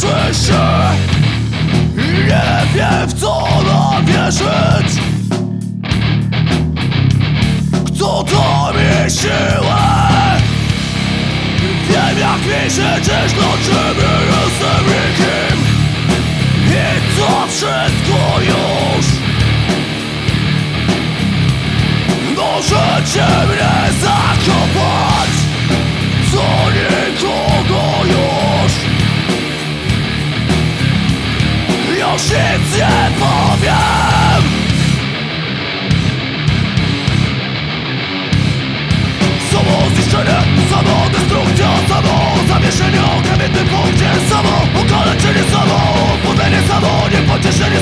patrzy Nie wie w co ma wierzyć. Kto to mi siłę? Wiem jak mi się dziś noczy już nic nie powiem! Samo zniszczenie, samo destrukcja, samo zawieszenie o kamiennym punkcie Samo okaleczenie, samo odbudzenie, samo niepocieszenie